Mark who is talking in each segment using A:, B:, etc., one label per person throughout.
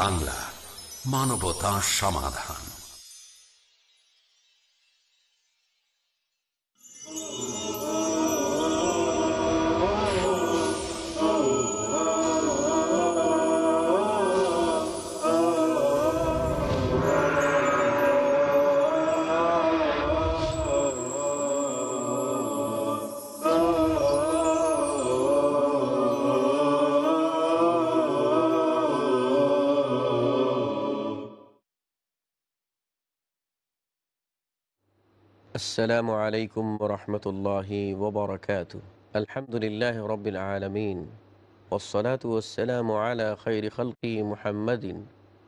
A: বাংলা মানবতা সমাধান।
B: السلام عليكم ورحمة الله وبركاته. الحمد لله رب العالمين والصلاة والسلام على خير خلق محمد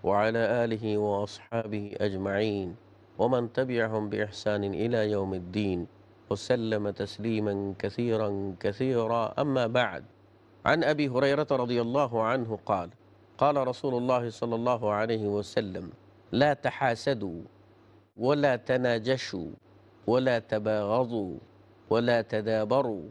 B: وعلى آله وأصحابه أجمعين ومن تبعهم بإحسان إلى يوم الدين وسلم تسليما كثيرا كثيرا. أما بعد عن أبي هريرة رضي الله عنه قال قال رسول الله صلى الله عليه وسلم لا تحاسدوا ولا تناجشوا ولا تباغضوا ولا تدابروا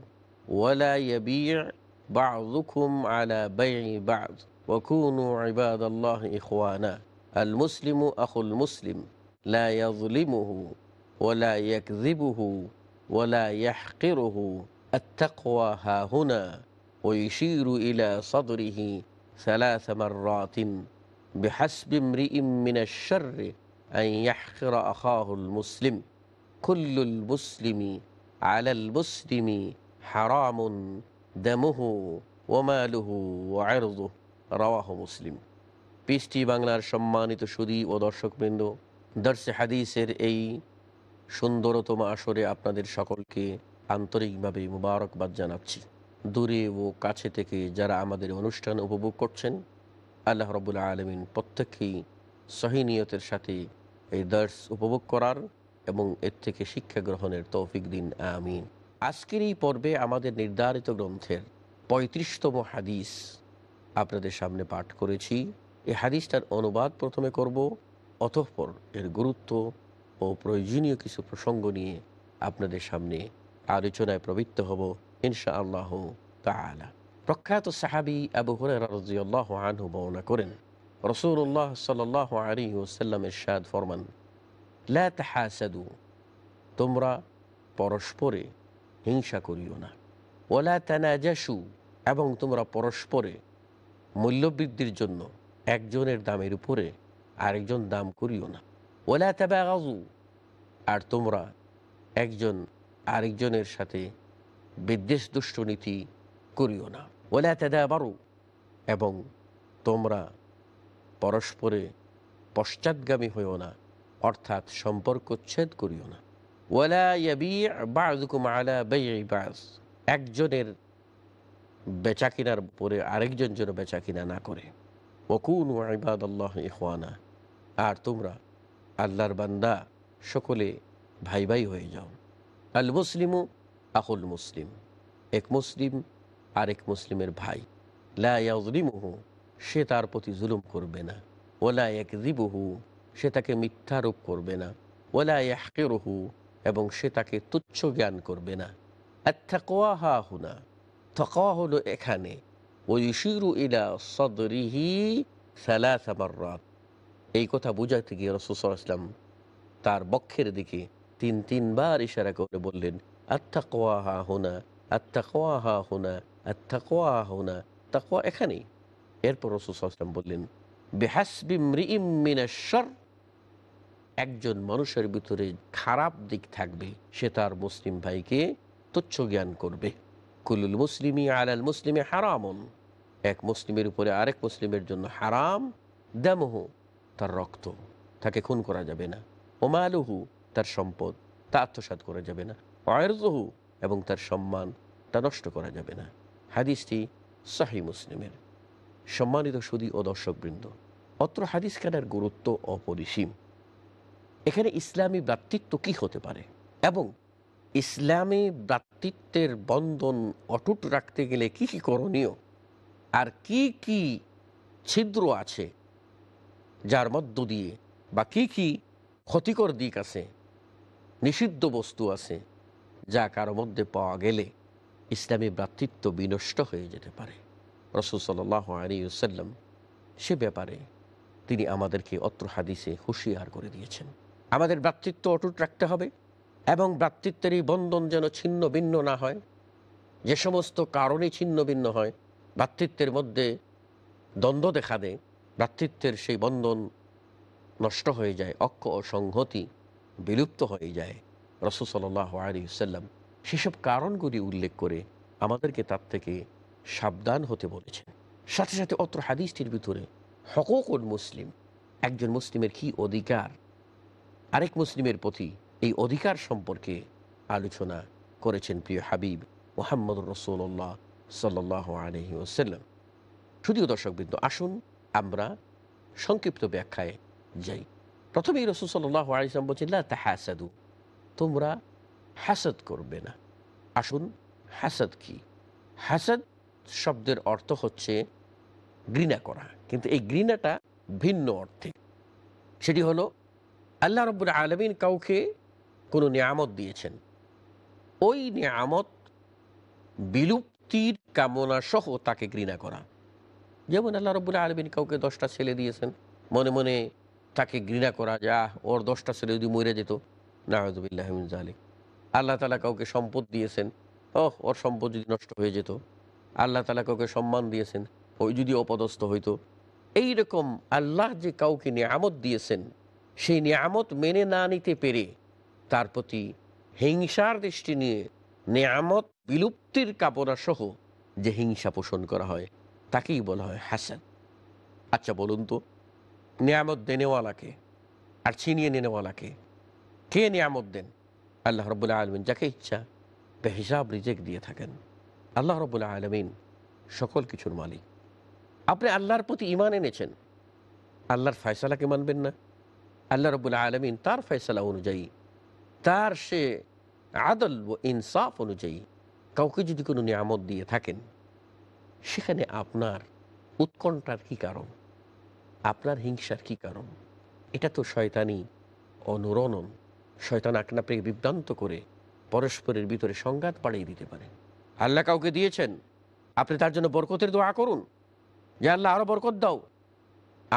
B: ولا يبيع بعضكم على بيع بعض. وكونوا عباد الله إخوانا. المسلم أخو المسلم. لا يظلمه ولا يكذبه ولا يحقره. التقوى ها هنا. ويشير إلى صدره ثلاث مرات. بحسب امرئ من الشر أن يحقر أخاه المسلم. কুল্লুল মুসলিমি আলাল মুসলিমি হারামুন দেমুহু ওমালুহু আয়রুহু রাওয়াহ মুসলিম। পিসটি বাংলার সম্মানিত সুদী ও দর্শকবৃন্দ। দর্শে হাদিসের এই সুন্দরতম আসরে আপনাদের সকলকে আন্তরিকভাবে মুবারকবাদ জানাচ্ছি। দূরে ও কাছে থেকে যারা আমাদের অনুষ্ঠান উপভোগ করছেন, আল্লাহ রবুল্লা আলমিন প্রত্যেকেই সহিনিয়তের সাথে এই দর্শ উপভোগ করার এবং এর থেকে শিক্ষা গ্রহণের তৌফিক দিন, আমিন। আজকের এই পর্বে আমাদের নির্ধারিত গ্রন্থের পঁয়ত্রিশতম হাদিস আপনাদের সামনে পাঠ করেছি। এই হাদিসটার অনুবাদ প্রথমে করব, অতঃপর এর গুরুত্ব ও প্রয়োজনীয় কিছু প্রসঙ্গ নিয়ে আপনাদের সামনে আলোচনায় প্রবৃত্ত হব ইনশা আল্লাহ তালা প্রখ্যাত সাহাবি আবু হরাহ আনহু বর্ণনা করেন রসুল্লাহ সাল আলী ওসাল্লামের সাদ ফরমান লা তাহাসাদু, তোমরা পরস্পরে হিংসা করিও না। ওলা তানাজাসু, এবং তোমরা পরস্পরে মূল্যবৃদ্ধির জন্য একজনের দামের উপরে আরেকজন দাম করিও না। ওলা তাবাগাজু আর তোমরা একজন আরেকজনের সাথে বিদ্বেষ দুষ্টনীতি করিও না। ওলা তাদাবারু, এবং তোমরা পরস্পরে পশ্চাৎগামী হইও না। অর্থাৎ সম্পর্ক ছেদ করিও না। একজনের বেচা কিনার পরে আরেকজন যেন বেচা কিনা না করে। আর তোমরা আল্লাহর বান্দা, সকলে ভাই ভাই হয়ে যাও। আল মুসলিমও আহুল মুসলিম। এক মুসলিম, আরেক মুসলিমের ভাই। লাজলিমহু সে তার প্রতি জুলুম করবে না। ওলা এক দিবহু সে তাকে মিথ্যারোপ করবে না। ওলা ইয়াহকেরহু, এবং সে তাকে তুচ্ছ জ্ঞান করবে না। আত্মাকোয়া হা হুনা থকোয়া হলো এখানে। ওইশিরু ইলা সদরিহি সালাসামার্রাত এই কথা বুঝাতে গিয়ে রসুসাল্লাম তার বক্ষের দিকে তিন, তিনবার ইশারা করে বললেন আত্মাকোয়া হা হুনা আত্মাকোয়া হা হুনা আত্মাকোয়া হুনা তাকোয়া এখানেই। এরপর রসুসাল্লাম বললেন বেহাসবিমরিমিনাশ্বর একজন মানুষের ভিতরে খারাপ দিক থাকবে, সে তার মুসলিম ভাইকে তুচ্ছ জ্ঞান করবে। কুলুল মুসলিমি আলাল মুসলিমে হারামন। এক মুসলিমের উপরে আরেক মুসলিমের জন্য হারাম দামহ, তার রক্ত। তাকে খুন করা যাবে না। ওমালুহু তার সম্পদ। তা আত্মসাত করা যাবে না। অয়রজহু এবং তার সম্মান তা নষ্ট করা যাবে না। হাদিসটি সাহি মুসলিমের। সম্মানিত সুদী ও দর্শকবৃন্দ, অত্র হাদিস খানার গুরুত্ব অপরিসীম। এখানে ইসলামী ভ্রাতৃত্ব কি হতে পারে? এবং ইসলামী ভ্রাতৃত্বের বন্ধন অটুট রাখতে গেলে কি কি করণীয়? আর কি কি ছিদ্র আছে যার মধ্য দিয়ে বা কি কি ক্ষতিকর দিক আছে, নিষিদ্ধ বস্তু আছে, যা কারও মধ্যে পাওয়া গেলে ইসলামী ভ্রাতৃত্ব বিনষ্ট হয়ে যেতে পারে? রসুল সাল আলী সাল্লাম সে ব্যাপারে তিনি আমাদেরকে অত্র হাদিসে হুঁশিয়ার করে দিয়েছেন। আমাদের ভ্রাতৃত্ব অটুট রাখতে হবে এবং ভ্রাতৃত্বের এই বন্ধন যেন ছিন্ন ভিন্ন না হয়। যে সমস্ত কারণে ছিন্ন ভিন্ন হয়, ভ্রাতৃত্বের মধ্যে দ্বন্দ্ব দেখা দেয়, ভ্রাতৃত্বের সেই বন্ধন নষ্ট হয়ে যায় অক্ষ ও সংহতি বিলুপ্ত হয়ে যায়, রসুল সাল্লাহ আলী সাল্লাম সেসব কারণগুলি উল্লেখ করে আমাদেরকে তার থেকে সাবধান হতে বলেছেন। সাথে সাথে অত্র হাদিসটির ভিতরে হকুকুল মুসলিম, একজন মুসলিমের কি অধিকার? আরেক মুসলিমের প্রতি এই অধিকার সম্পর্কে আলোচনা করেছেন প্রিয় হাবিব মোহাম্মদ রসুল্লাহ সাল্লাহ আলহি ওসাল্লাম শুধুও দর্শকবৃন্দ, আসুন আমরা সংক্ষিপ্ত ব্যাখ্যায় যাই। প্রথমেই রসুল সাল্লাহ আলিসাম বলছেন, লা তাহাসাদু, তোমরা হাসাদ করবে না। আসুন, হাসাদ কি? হাসাদ শব্দের অর্থ হচ্ছে ঘৃণা করা। কিন্তু এই ঘৃণাটা ভিন্ন অর্থে। সেটি হলো আল্লাহ রব্বুল আলমিন কাউকে কোনো নিয়ামত দিয়েছেন। ওই নিয়ামত বিলুপ্তির কামনা সহ তাকে ঘৃণা করা। যেমন আল্লাহ রব্বুল আলমিন কাউকে দশটা ছেলে দিয়েছেন, মনে মনে তাকে ঘৃণা করা যা ওর দশটা ছেলে যদি মরে যেত নাহজুবিল্লাহমিন জালিক আল্লাহ তালা কাউকে সম্পদ দিয়েছেন, ওহ, ওর সম্পদ যদি নষ্ট হয়ে যেত। আল্লাহ তালা কাউকে সম্মান দিয়েছেন, ওই যদি অপদস্থ হইতো। এই রকম আল্লাহ যে কাউকে নিয়ামত দিয়েছেন সেই নিয়ামত মেনে না নিতে পেরে তার প্রতি হিংসার দৃষ্টি নিয়ে নিয়ামত বিলুপ্তির কাপড়া সহ যে হিংসা পোষণ করা হয়, তাকেই বলা হয় হাসান। আচ্ছা বলুন তো, নিয়ামত দেনেওয়ালাকে আর ছিনিয়ে নেনেওয়ালাকে কে নিয়ামত দেন? আল্লাহ রবুল্লা আলমিন যাকে ইচ্ছা বেহিসাব রিজেক দিয়ে থাকেন। আল্লাহ রবুল্লা আলমিন সকল কিছুর মালিক। আপনি আল্লাহর প্রতি ইমান এনেছেন। আল্লাহর ফয়সালাকে মানবেন না। আল্লাহ রবুল্লা আলমিন তার ফয়সালা অনুযায়ী, তার সে আদল ও ইনসাফ অনুযায়ী কাউকে যদি কোনো নিয়ামত দিয়ে থাকেন, সেখানে আপনার উৎকণ্ঠার কি কারণ? আপনার হিংসার কি কারণ? এটা তো শয়তানি অনুরণন, শয়তান আপনাকে বিভ্রান্ত করে পরস্পরের ভিতরে সংঘাত বাড়িয়ে দিতে পারে। আল্লাহ কাউকে দিয়েছেন, আপনি তার জন্য বরকতের দোয়া করুন। যে আল্লাহ আরও বরকত দাও।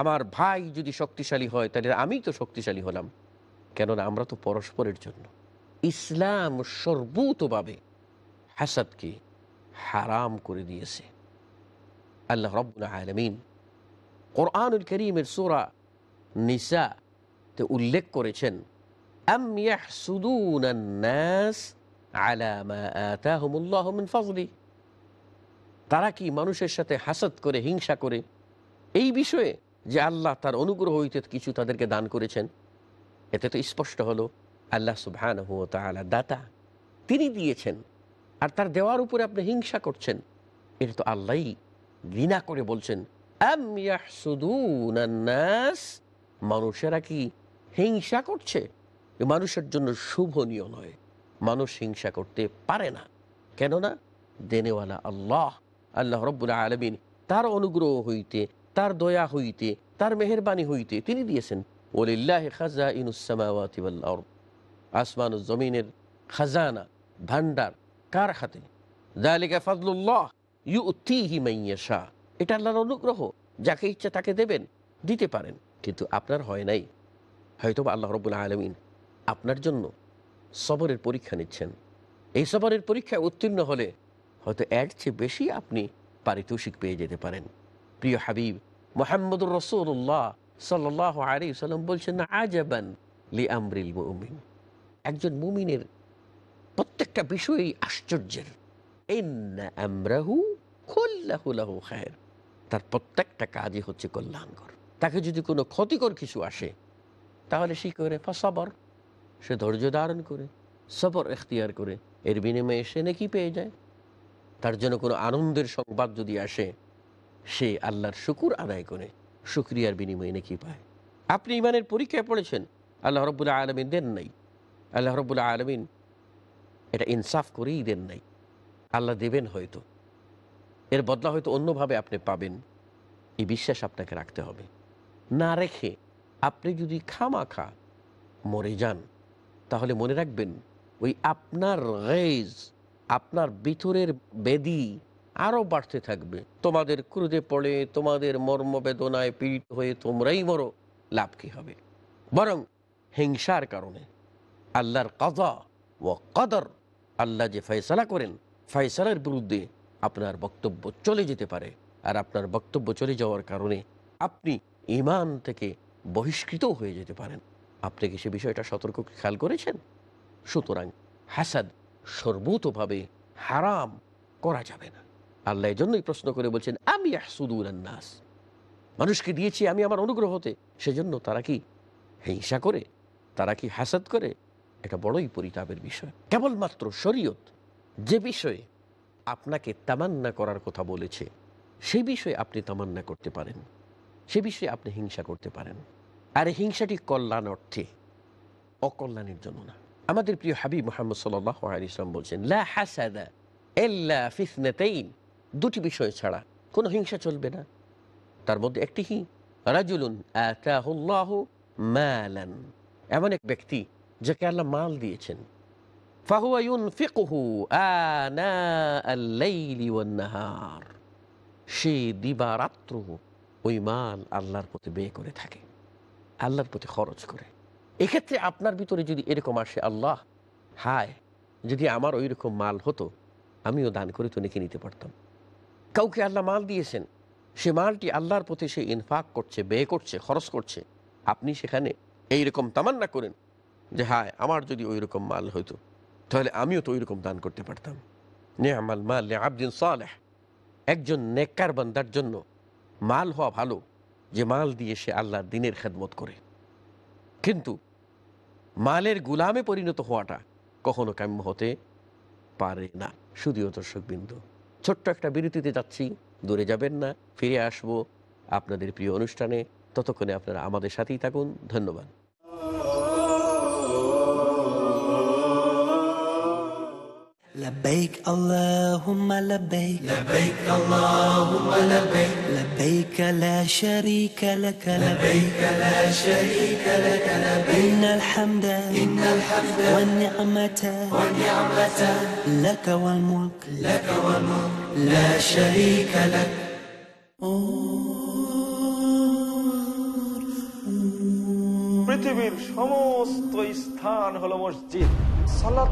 B: আমার ভাই যদি শক্তিশালী হয়, তাহলে আমি তো শক্তিশালী হলাম। কেননা আমরা তো পরস্পরের জন্য। ইসলাম সর্বতভাবে হাসাদকে হারাম করে দিয়েছে। আল্লাহ রব্বুল আলমিন কোরআনুল করিমের সোরা নিসা তে উল্লেখ করেছেন তারা কি মানুষের সাথে হাসাদ করে, হিংসা করে? এই বিষয়ে যে আল্লাহ তার অনুগ্রহ হইতে কিছু তাদেরকে দান করেছেন, এতে তো স্পষ্ট হলো, আল্লাহ সুবহান দাতা, তিনি দিয়েছেন, আর তার দেওয়ার উপরে আপনি হিংসা করছেন, এটা তো আল্লাহই ঘৃণা করে বলছেন। মানুষেরা কি হিংসা করছে? মানুষের জন্য শুভনীয় নয়, মানুষ হিংসা করতে পারে না, কেননা দেনেওয়ালা আল্লাহ আল্লাহ রব্বুল্লাহ আলমিন তার অনুগ্রহ হইতে তার দয়া হইতে, তার মেহরবানি হইতে তিনি দিয়েছেন। ওলিল্লাহ খাজা ইনুসামাওয়াতি ওয়াল আরদ। আসমান জমিনের খাজানা ভান্ডার কার হাতে? দালিকা ফাজলুল্লাহ ইউতিহি মাইয়াশা এটা আল্লাহর অনুগ্রহ, যাকে ইচ্ছা তাকে দেবেন, দিতে পারেন। কিন্তু আপনার হয় নাই। হয়তো আল্লাহ রবুল্লাহ আলমিন আপনার জন্য সবরের পরীক্ষা নিচ্ছেন। এই সবরের পরীক্ষায় উত্তীর্ণ হলে হয়তো এর চেয়ে বেশি আপনি পারিতোষিক পেয়ে যেতে পারেন। প্রিয় হাবিব, মোহাম্মদুর রসুল্লাহ সাল্লাহ আলী সাল্লাম বলছেন না আজাবান লি আমরিল মুমিন। একজন মুমিনের প্রত্যেকটা বিষয়ই আশ্চর্যের। তার প্রত্যেকটা কাজই হচ্ছে কল্যাণকর। তাকে যদি কোনো ক্ষতিকর কিছু আসে, তাহলে সে করে? ফসবর। সে ধৈর্য ধারণ করে, সবর এখতিয়ার করে। এর বিনিময়ে সে নাকি পেয়ে যায়। তার জন্য কোনো আনন্দের সংবাদ যদি আসে সে আল্লাহর শুকুর আদায় করে, শুক্রিয়ার বিনিময়ে নাকি পায়। আপনি ইমানের পরীক্ষায় পড়েছেন, আল্লাহ রব্বুল্লাহ আলমিন দেন নাই। আল্লাহ রব্বুল্লাহ আলমিন এটা ইনসাফ করেই দেন নাই। আল্লাহ দেবেন হয়তো। এর বদলা হয়তো অন্যভাবে আপনি পাবেন। এই বিশ্বাস আপনাকে রাখতে হবে। না রেখে আপনি যদি খামাখা মরে যান, তাহলে মনে রাখবেন ওই আপনার রেজ আপনার ভিতরের বেদি আরও বাড়তে থাকবে। তোমাদের ক্রুদে পড়ে, তোমাদের মর্মবেদনায় পীড়িত হয়ে তোমরাই মরো, লাভ কি হবে? বরং হিংসার কারণে। আল্লাহর কাজা ও কদর, আল্লাহ যে ফয়সালা করেন, ফয়সালার বিরুদ্ধে আপনার বক্তব্য চলে যেতে পারে। আর আপনার বক্তব্য চলে যাওয়ার কারণে আপনি ইমান থেকে বহিষ্কৃত হয়ে যেতে পারেন। আপনি কি সে বিষয়টা সতর্ক খেয়াল করেছেন? সুতরাং হাসাদ সর্বতভাবে হারাম করা যাবে না। আল্লাহ এই জন্যই প্রশ্ন করে বলছেন, আমি নাস। মানুষকে দিয়েছি আমি আমার অনুগ্রহতে। সেজন্য তারা কি হিংসা করে? তারা কি হাসাদ করে? এটা বড়ই পরিতাপের বিষয়। কেবলমাত্র শরীয়ত যে বিষয়ে আপনাকে তামান্না করার কথা বলেছে সেই বিষয়ে আপনি তামান্না করতে পারেন। সে বিষয়ে আপনি হিংসা করতে পারেন। আর হিংসাটি কল্যাণ অর্থে, অকল্যাণের জন্য না। আমাদের প্রিয় হাবিব মোহাম্মদ ইসলাম বলছেন, লা হাসাদা দুটি বিষয় ছাড়া কোনো হিংসা চলবে না। তার মধ্যে একটি কি রাজুলুন আতাহুল্লাহ মালান। এমন এক ব্যক্তি যাকে আল্লাহ মাল দিয়েছেন। সে দিবারাত্র ওই মাল আল্লাহর প্রতি ব্যয় করে থাকে, আল্লাহর প্রতি খরচ করে। এক্ষেত্রে আপনার ভিতরে যদি এরকম আসে, আল্লাহ, হায়, যদি আমার ওই রকম মাল হতো, আমিও দান করে তো নেকে নিতে পারতাম। কাউকে আল্লাহ মাল দিয়েছেন, সে মালটি আল্লাহর প্রতি সে ইনফাক করছে, ব্যয় করছে, খরচ করছে। আপনি সেখানে এই রকম তামান্না করেন যে, হায়, আমার যদি ওই রকম মাল হইতো, তাহলে আমিও তো ওই রকম দান করতে পারতাম। নে আমাল মাল আবদিন সালেহ। একজন নেককার বান্দার জন্য মাল হওয়া ভালো, যে মাল দিয়ে সে আল্লাহর দিনের খেদমত করে। কিন্তু মালের গুলামে পরিণত হওয়াটা কখনো কাম্য হতে পারে না। শুধুও দর্শক বিন্দু ছোট্ট একটা বিরতিতে যাচ্ছি। দূরে যাবেন না, ফিরে আসব আপনাদের প্রিয় অনুষ্ঠানে। ততক্ষণে আপনারা আমাদের সাথেই থাকুন। ধন্যবাদ।
C: لبيك اللهم لبيك لبيك اللهم لبيك لبيك لا شريك لك لبيك لا شريك لك لبيك إن الحمد إن الحمد والنعمة والنعمة لك والملك لك والملك لا شريك لك
D: পৃথিবীর সমস্ত স্থান হলো মসজিদ সালাত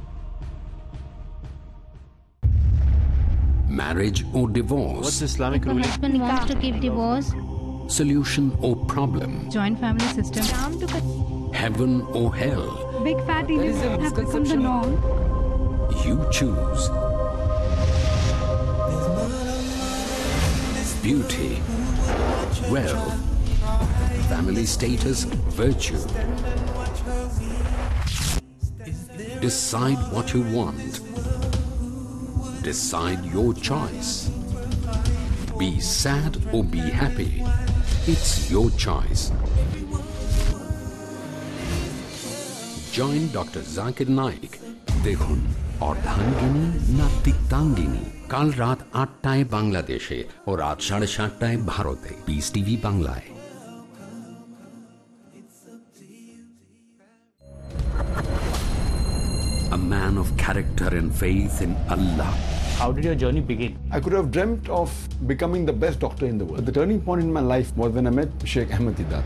A: marriage or divorce.
E: What's Islamic ruling?
F: husband wants to keep divorce.
A: Solution or problem.
G: Joint family system.
A: Heaven or hell.
H: Big fat Egypt has become the norm.
A: You choose. Beauty, wealth, family status, virtue. Decide what you want Decide your choice. Be sad or be happy. It's your choice. Join doctor Zakir Naik দেখুন অর্ধাঙ্গিনী না তিক্তাঙ্গিনী কাল রাত আটটায় বাংলাদেশে ও রাত সাড়ে সাতটায় ভারতে পিস টিভি বাংলায় A man of character and faith in Allah.
E: How did your journey begin?
I: I could have dreamt of becoming the best doctor in the world. But the turning point in my life was when I met Sheikh Ahmed Didat.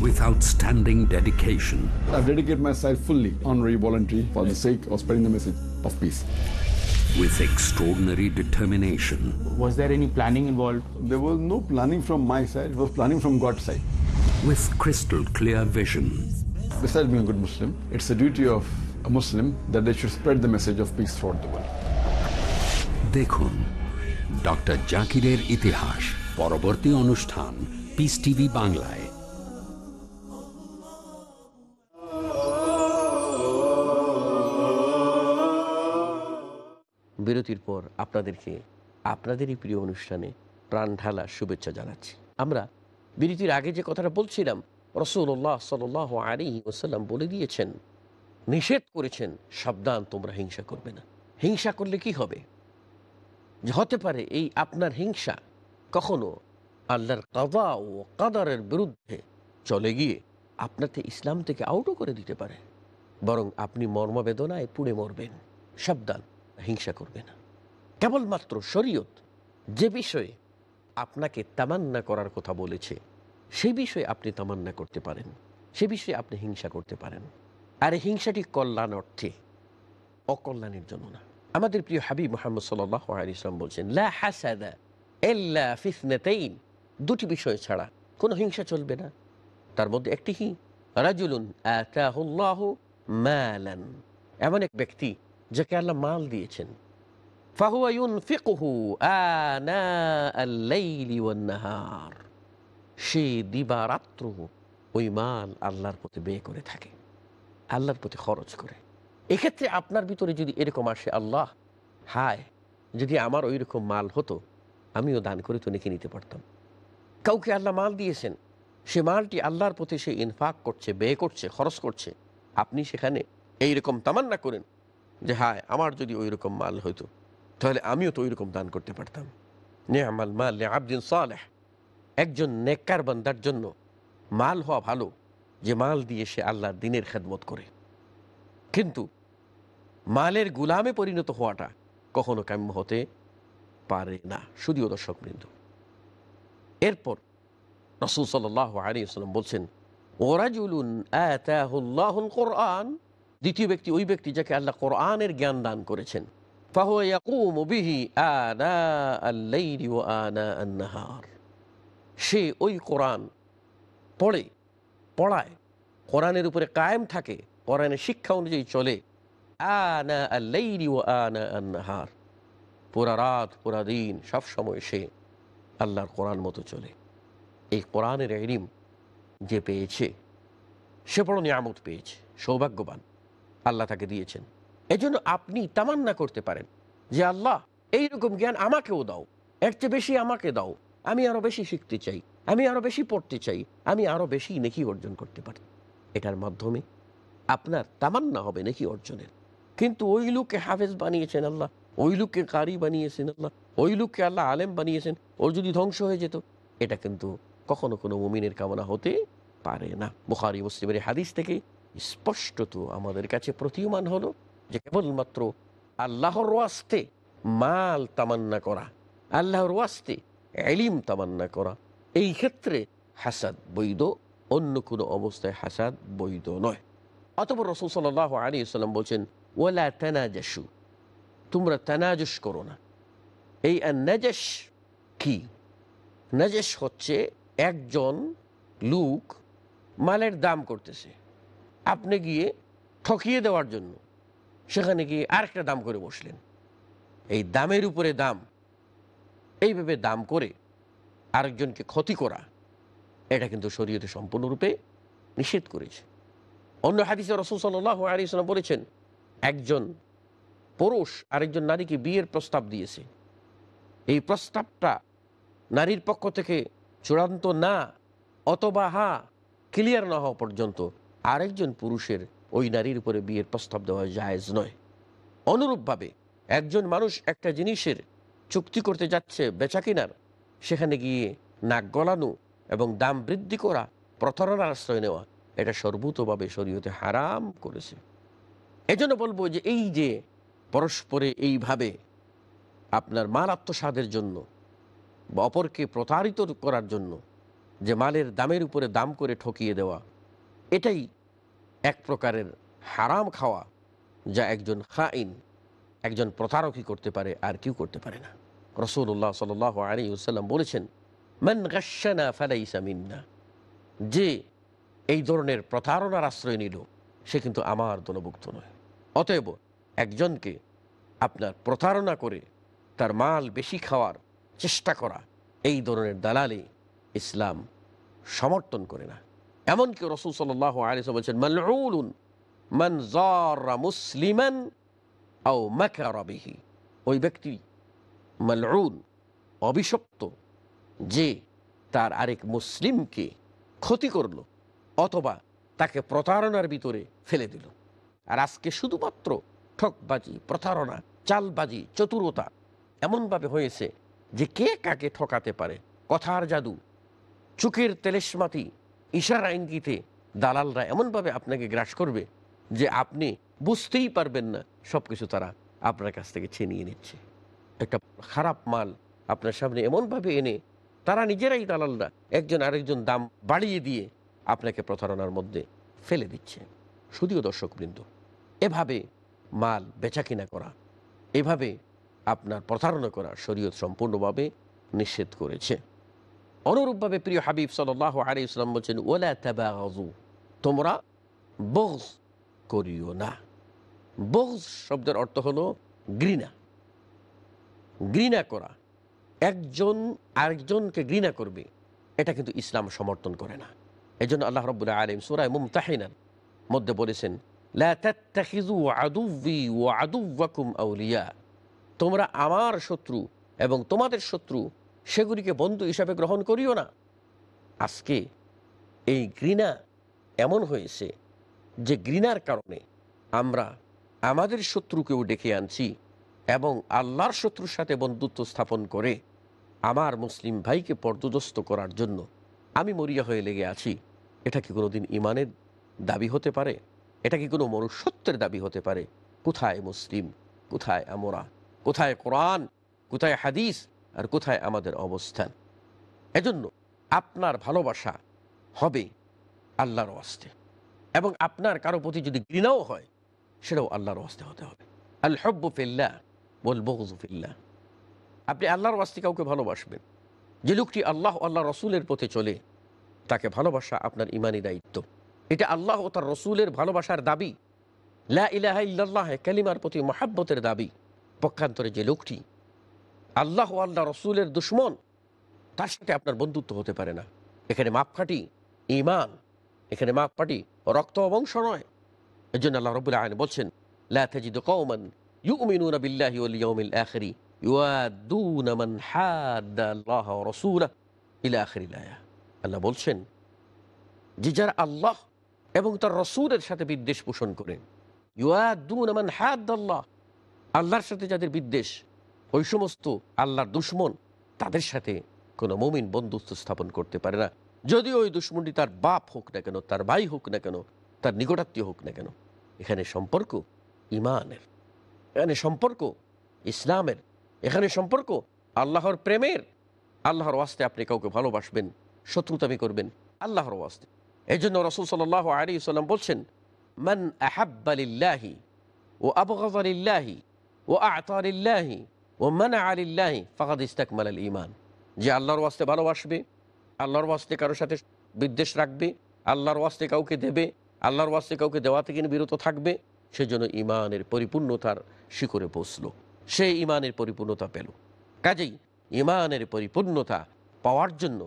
A: With outstanding dedication,
I: I've dedicated myself fully, honorary, voluntary, for the sake of spreading the message of peace.
A: with extraordinary determination,
E: Was there any planning involved?
I: There was no planning from my side, it was planning from God's side.
A: with crystal clear vision.
I: Besides being a good Muslim, it's the duty of a Muslim that they should spread the message of peace throughout the world.
A: দেখুন doctor জাকিরের ইতিহাস পরবর্তী অনুষ্ঠান piece TV বাংলায়।
B: বিরতির পর আপনাদেরকে আপনাদেরই প্রিয় অনুষ্ঠানে প্রাণ ঢালা শুভেচ্ছা জানাচ্ছি। আমরা বিরতির আগে যে কথাটা বলছিলাম রসুল্লাহ সাল আলী ওসাল্লাম বলে দিয়েছেন নিষেধ করেছেন, সাবধান, তোমরা হিংসা করবে না। হিংসা করলে কি হবে? যে হতে পারে এই আপনার হিংসা কখনো আল্লাহর কাদা ও কাদারের বিরুদ্ধে চলে গিয়ে আপনাকে ইসলাম থেকে আউটও করে দিতে পারে। বরং আপনি মর্মবেদনায় পুড়ে মরবেন। সাবধান, হিংসা করবে না। কেবলমাত্র শরীয়ত যে বিষয়ে আপনাকে তামান্না করার কথা বলেছে সেই বিষয়ে আপনি তামান্না করতে পারেন। সে বিষয়ে আপনি হিংসা করতে পারেন। আর হিংসাটি কল্যাণ অর্থে, অকল্যাণের জন্য না। আমাদের প্রিয় হাবিব মোহাম্মদ সাল্লাহ ইসলাম বলছেন দুটি বিষয় ছাড়া কোনো হিংসা চলবে না। তার মধ্যে একটি কি? রাজুলুন এমন এক ব্যক্তি যাকে আল্লাহ মাল দিয়েছেন। ফাহুয়া ইউনফিকুহু আনা সে দিবারাত্র ওই মাল আল্লাহর প্রতি ব্যয় করে থাকে। আল্লাহর প্রতি খরচ করে। এক্ষেত্রে আপনার ভিতরে যদি এরকম আসে, আল্লাহ, হায়, যদি আমার ওই রকম মাল হতো, আমিও দান করে তো নেকে নিতে পারতাম। কাউকে আল্লাহ মাল দিয়েছেন, সে মালটি আল্লাহর প্রতি সে ইনফাক করছে, ব্যয় করছে, খরচ করছে। আপনি সেখানে এই রকম তামান্না করেন যে, হায়, আমার যদি ওই রকম মাল হইতো, তাহলে আমিও তো ওই রকম দান করতে পারতাম। নে আমাল মাল আবদিন সালেহ। একজন নেককার বান্দার জন্য মাল হওয়া ভালো যে মাল দিয়ে সে আল্লাহর দিনের খেদমত করে। কিন্তু মালের গুলামে পরিণত হওয়াটা কখনো কাম্য হতে পারে না। শুধুও দর্শক বৃন্দ এরপর রসুল সাল আলী আসসালাম বলছেন কোরআন। দ্বিতীয় ব্যক্তি ওই ব্যক্তি যাকে আল্লাহ কোরআনের জ্ঞান দান করেছেন। সে ওই কোরআন পড়ে পড়ায়, কোরআনের উপরে কায়েম থাকে, কোরআনের শিক্ষা অনুযায়ী চলে। আনা পুরা রাত, পুরা দিন সবসময় সে আল্লাহর কোরআন মতো চলে। এই কোরআনের এলিম যে পেয়েছে, সে বড় নিয়ামত পেয়েছে, সৌভাগ্যবান। আল্লাহ তাকে দিয়েছেন। এজন্য আপনি তামান্না করতে পারেন যে, আল্লাহ, এইরকম জ্ঞান আমাকেও দাও, এর চেয়ে বেশি আমাকে দাও। আমি আরও বেশি শিখতে চাই, আমি আরও বেশি পড়তে চাই, আমি আরও বেশি নেকি অর্জন করতে পারি। এটার মাধ্যমে আপনার তামান্না হবে নেকি অর্জনের। কিন্তু ওই লোককে হাফেজ বানিয়েছেন আল্লাহ, ওই লোককে কারি বানিয়েছেন আল্লাহ, ওই লোককে আল্লাহ আলেম বানিয়েছেন, ওর যদি ধ্বংস হয়ে যেত, এটা কিন্তু কখনো কোনো মুমিনের কামনা হতে পারে না। বুখারি, মুসলিমের হাদিস থেকে স্পষ্টত আমাদের কাছে প্রতীয়মান হলো যে কেবলমাত্র আল্লাহর ওয়াস্তে মাল তামান্না করা, আল্লাহর ওয়াস্তে এলিম তামান্না করা। এই ক্ষেত্রে হাসাদ বৈধ, অন্য কোনো অবস্থায় হাসাদ বৈধ নয়। অতপর রসুল সাল আলী সাল্লাম বলছেন ওলা তানাজাসু তোমরা তানাজস করো না। এই নাজাস কি? নাজাস হচ্ছে একজন লোক মালের দাম করতেছে। আপনি গিয়ে ঠকিয়ে দেওয়ার জন্য সেখানে গিয়ে আরেকটা দাম করে বসলেন। এই দামের উপরে দাম এইভাবে দাম করে আরেকজনকে ক্ষতি করা, এটা কিন্তু শরীয়তে সম্পূর্ণরূপে নিষেধ করেছে। অন্য হাদিসে রসুল সাল্লাহ আলিয়াল্লাম বলেছেন, একজন পুরুষ আরেকজন নারীকে বিয়ের প্রস্তাব দিয়েছে। এই প্রস্তাবটা নারীর পক্ষ থেকে চূড়ান্ত না, অথবা হা ক্লিয়ার না হওয়া পর্যন্ত আরেকজন পুরুষের ওই নারীর উপরে বিয়ের প্রস্তাব দেওয়া জায়েজ নয়। অনুরূপভাবে একজন মানুষ একটা জিনিসের চুক্তি করতে যাচ্ছে বেচা কিনার সেখানে গিয়ে নাক গলানো এবং দাম বৃদ্ধি করা প্রতারণার আশ্রয় নেওয়া, এটা সর্বতভাবে শরীয়তে হারাম করেছে। এজন্য বলব যে এই যে পরস্পরে এইভাবে আপনার মাল আত্মসাদের জন্য বা অপরকে প্রতারিত করার জন্য যে মালের দামের উপরে দাম করে ঠকিয়ে দেওয়া, এটাই এক প্রকারের হারাম খাওয়া যা একজন খাইন একজন প্রতারকই করতে পারে, আর কেউ করতে পারে না। রসুল্লাহ সাল আলী সাল্লাম বলেছেন, মান গাসানা যে এই ধরনের প্রতারণার আশ্রয় নিল, সে কিন্তু আমার দলভুক্ত নয়। অতএব একজনকে আপনার প্রতারণা করে তার মাল বেশি খাওয়ার চেষ্টা করা, এই ধরনের দালালি ইসলাম সমর্থন করে না। এমনকি রসুল সাল্লাহ আলিস বলছেন মালউন মান জারা মুসলিমান আও মাকারাবিহি ওই ব্যক্তি মালউন, অভিশপ্ত, যে তার আরেক মুসলিমকে ক্ষতি করল অথবা তাকে প্রতারণার ভিতরে ফেলে দিল। আর আজকে শুধুমাত্র ঠকবাজি, প্রতারণা, চালবাজি, চতুরতা এমনভাবে হয়েছে যে কে কাকে ঠকাতে পারে। কথার জাদু চোখের তেলেসমাতি ইশারা ইঙ্গিতে দালালরা এমনভাবে আপনাকে গ্রাস করবে যে আপনি বুঝতেই পারবেন না সব কিছু তারা আপনার কাছ থেকে ছিনিয়ে নিচ্ছে। একটা খারাপ মাল আপনার সামনে এমনভাবে এনে তারা নিজেরাই দালালরা, একজন আরেকজন দাম বাড়িয়ে দিয়ে আপনাকে প্রতারণার মধ্যে ফেলে দিচ্ছে। শুধুও দর্শকবৃন্দ, এভাবে মাল বেচা কিনা করা, এভাবে আপনার প্রতারণা করা শরীয়ত সম্পূর্ণভাবে নিষেধ করেছে। অনুরূপভাবে প্রিয় হাবিব সাল্লাহ আলী ইসলাম বলছেন, ওলা তাবাগু তোমরা বগজ করিও না। বগজ শব্দের অর্থ হলো ঘৃণা। ঘৃণা করা। একজন আরেকজনকে ঘৃণা করবে, এটা কিন্তু ইসলাম সমর্থন করে না। এই জন্য আল্লাহ রব্বুল আলম সুরায় মুমতাহিনার মধ্যে বলেছেন আউলিয়া। তোমরা আমার শত্রু এবং তোমাদের শত্রু, সেগুলিকে বন্ধু হিসাবে গ্রহণ করিও না। আজকে এই ঘৃণা এমন হয়েছে যে ঘৃণার কারণে আমরা আমাদের শত্রুকেও ডেকে আনছি এবং আল্লাহর শত্রুর সাথে বন্ধুত্ব স্থাপন করে আমার মুসলিম ভাইকে পর্দদস্ত করার জন্য আমি মরিয়া হয়ে লেগে আছি। এটা কি কোনোদিন ইমানের দাবি হতে পারে? এটা কি কোনো মনুষ্যত্বের দাবি হতে পারে? কোথায় মুসলিম? কোথায় আমরা? কোথায় কোরআন? কোথায় হাদিস? আর কোথায় আমাদের অবস্থান? এজন্য আপনার ভালোবাসা হবে আল্লাহর ওয়াস্তে। এবং আপনার কারও প্রতি যদি ঘৃণাও হয় সেটাও আল্লাহর ওয়াস্তে হতে হবে। আল হব্বফিল্লা বল বগজুফিল্লা আপনি আল্লাহর ওয়াস্তে কাউকে ভালোবাসবেন। যে লোকটি আল্লাহ আল্লাহ রসুলের পথে চলে, তাকে ভালোবাসা আপনার ইমানি দায়িত্ব। এটা আল্লাহ ও তার রসুলের ভালোবাসার দাবি। লা কালিমার প্রতি মহাব্বতের দাবি। পক্ষান্তরে যে লোকটি আল্লাহ ও আল্লাহ রসুলের দুশ্মন, তার সাথে আপনার বন্ধুত্ব হতে পারে না। এখানে মাপকাঠি ইমান এখানে মাপকাঠি, রক্ত অবংশ নয়। এই জন্য আল্লাহ রবুল্লাহ আইন বলছেন আল্লাহ বলছেন, যে যারা আল্লাহ এবং তার রসুলের সাথে বিদ্বেষ পোষণ করেন আল্লাহর সাথে যাদের বিদ্বেষ, ওই সমস্ত আল্লাহর দুশ্মন তাদের সাথে কোনো মমিন বন্ধুত্ব স্থাপন করতে পারে না। যদি ওই দুশ্মনটি তার বাপ হোক না কেন, তার ভাই হোক না কেন, তার নিকটাত্মীয় হোক না কেন এখানে সম্পর্ক ইমানের, এখানে সম্পর্ক ইসলামের, এখানে সম্পর্ক আল্লাহর প্রেমের। আল্লাহর ওয়াস্তে আপনি কাউকে ভালোবাসবেন, শত্রুতামি করবেন আল্লাহর ওয়াস্তে। এই জন্য রসুল সাল আলী সাল্লাম বলছেন, মান আহাব্বালিল্লাহি ও আবগালিল্লাহি ও আতারিল্লাহি ও মানা আলিল্লাহি ফাকাদ ইস্তাকমাল আল ইমান যে আল্লাহর ওয়াস্তে ভালোবাসবে, আল্লাহর ওয়াস্তে কারোর সাথে বিদ্বেষ রাখবে, আল্লাহর ওয়াস্তে কাউকে দেবে আল্লাহর ওয়াস্তে কাউকে দেওয়া থেকে বিরত থাকবে, সেজন্য ইমানের পরিপূর্ণতার শিখরে পৌঁছলো সে ইমানের পরিপূর্ণতা পেল। কাজেই ইমানের পরিপূর্ণতা পাওয়ার জন্য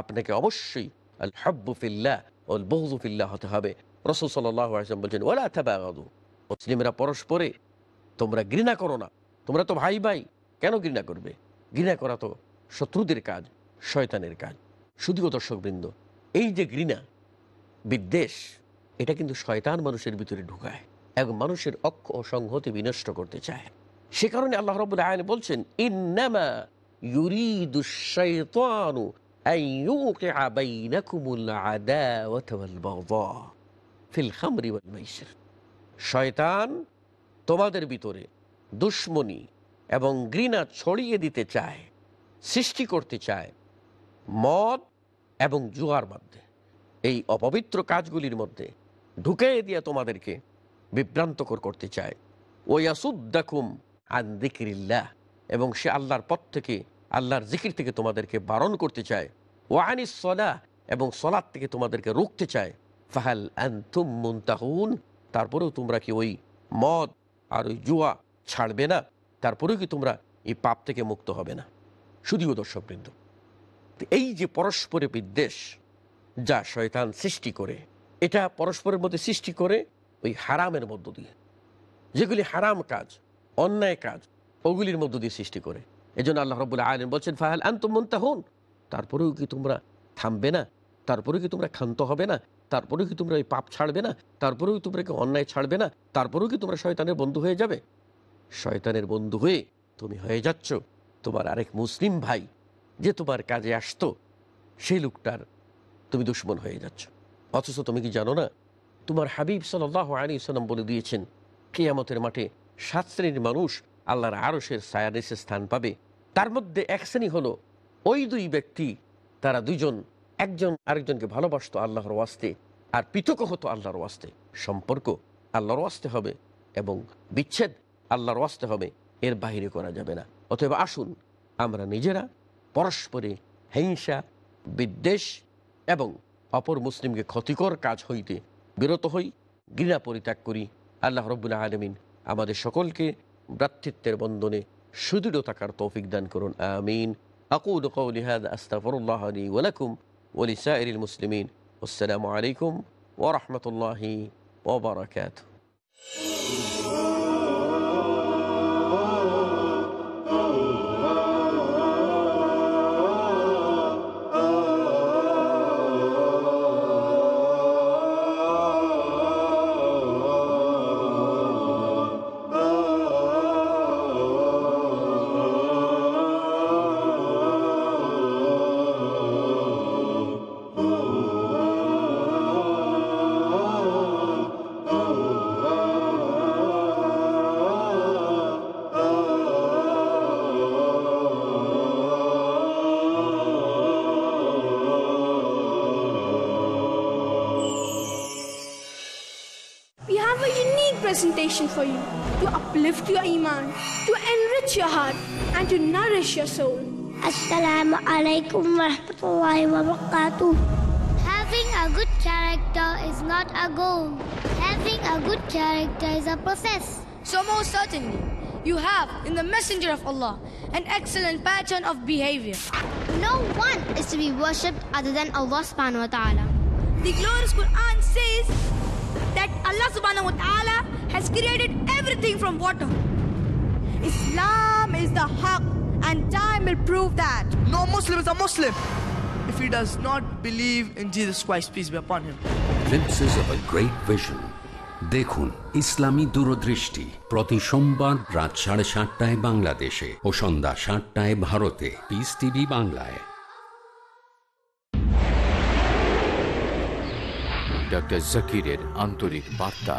B: আপনাকে অবশ্যই আল হব্বুফিল্লাহ ওল বহুজুফিল্লাহ হতে হবে। রসুল সাল্লাম বলছেন ওলা থাবাগাদু মুসলিমরা পরস্পরে, তোমরা ঘৃণা করো না। তোমরা তো ভাই ভাই কেন ঘৃণা করবে? ঘৃণা করা তো শত্রুদের কাজ, শয়তানের কাজ। শুধুও দর্শকবৃন্দ, এই যে ঘৃণা বিদ্বেষ এটা কিন্তু শয়তান মানুষের ভিতরে ঢুকায় এবং মানুষের অক্ষ ও সংহতি বিনষ্ট করতে চায়। সে কারণে আল্লাহ রব আয়ন বলছেন শয়তান তোমাদের ভিতরে দুশ্মনী এবং ঘৃণা ছড়িয়ে দিতে চায়, সৃষ্টি করতে চায় মদ এবং জুয়ার মধ্যে। এই অপবিত্র কাজগুলির মধ্যে ঢুকে দিয়ে তোমাদেরকে বিভ্রান্তকর করতে চায়। ওয়াসুদ্দাকুম আন দিকিরিল্লাহ এবং সে আল্লাহর পথ থেকে, আল্লাহর জিকির থেকে তোমাদেরকে বারণ করতে চায়। ও আনিস সলাহ। এবং সলাদ থেকে তোমাদেরকে রুখতে চায়। ফাহাল আনতুম মুনতাহুন। তারপরেও তোমরা কি ওই মদ আর ওই জুয়া ছাড়বে না? তারপরেও কি তোমরা এই পাপ থেকে মুক্ত হবে না? শুধুও দর্শকবৃন্দ। এই যে পরস্পরে বিদ্বেষ যা শয়তান সৃষ্টি করে এটা পরস্পরের মধ্যে সৃষ্টি করে ওই হারামের মধ্য দিয়ে। যেগুলি হারাম কাজ, অন্যায় কাজ, ওগুলির মধ্য দিয়ে সৃষ্টি করে। এই জন্য আল্লাহ রবুল্লাহ আলম বলছেন, ফাহাল আন্তমন্তা হন তারপরেও কি তোমরা থামবে না? তারপরেও কি তোমরা ক্ষান্ত হবে না? তারপরেও কি তোমরা ওই পাপ ছাড়বে না? তারপরেও তোমরা কি অন্যায় ছাড়বে না? তারপরেও কি তোমরা শয়তানের বন্ধু হয়ে যাবে? শয়তানের বন্ধু হয়ে তুমি হয়ে যাচ্ছ। তোমার আরেক মুসলিম ভাই যে তোমার কাজে আসতো, সেই লোকটার তুমি দুশ্মন হয়ে যাচ্ছ। অথচ তুমি কি জানো না? তোমার হাবিব সাল্লাহ আলী সাল্লাম বলে দিয়েছেন, কেয়ামতের মাঠে সাত শ্রেণির মানুষ আল্লাহর আরসের সায়াদেশে স্থান পাবে। তার মধ্যে এক শ্রেণি হলো ওই দুই ব্যক্তি, তারা দুইজন, একজন আরেকজনকে ভালোবাসত আল্লাহর ওয়াস্তে আর পৃথক হতো আল্লাহর ওয়াস্তে। সম্পর্ক আল্লাহর ওয়াস্তে হবে এবং বিচ্ছেদ আল্লাহর ওয়াস্তে হবে, এর বাহিরে করা যাবে না। অতএব আসুন, আমরা নিজেরা পরস্পরে হিংসা, বিদ্বেষ এবং অপর মুসলিমকে ক্ষতিকর কাজ হইতে বিরত হই ঘৃণা পরিত্যাগ করি আল্লাহ রব্বুল্লাহ আলমিন আমাদের সকলকে ভ্রাতৃত্বের বন্ধনে সুদৃঢ় থাকার তৌফিক দান করুন আমিন أقول قولي هذا أستغفر الله لي ولكم ولسائر المسلمين والسلام عليكم ورحمة الله وبركاته
E: to uplift your iman, to enrich your heart, and to nourish your soul.
F: Assalamu alaikum warahmatullahi wabarakatuh. Having a good character is not a goal. Having a good character is a process.
G: So most certainly, you have in the Messenger of Allah an excellent pattern of behavior.
F: No one is to be worshipped other than Allah subhanahu wa ta'ala.
G: The glorious Quran says that Allah subhanahu wa ta'ala has created everything from water. Islam is the haq and time will prove that.
J: No Muslim is a Muslim if he does not believe in Jesus Christ, peace be upon him.
A: Glimpses of a great vision. দেখুন ইসলামী দূরদৃষ্টি প্রতি সোমবার রাত সাড়ে সাতটায় বাংলাদেশে ও সন্ধ্যা সাতটায় ভারতে piece TV বাংলায়
K: ডক্টর জাকিরের আন্তরিক বার্তা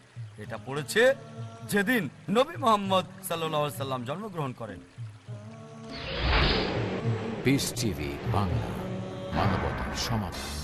L: এটা পড়েছে যেদিন নবী মোহাম্মদ সাল্লা সাল্লাম জন্মগ্রহণ করেন।
K: বাংলা মানবতার সমাধান।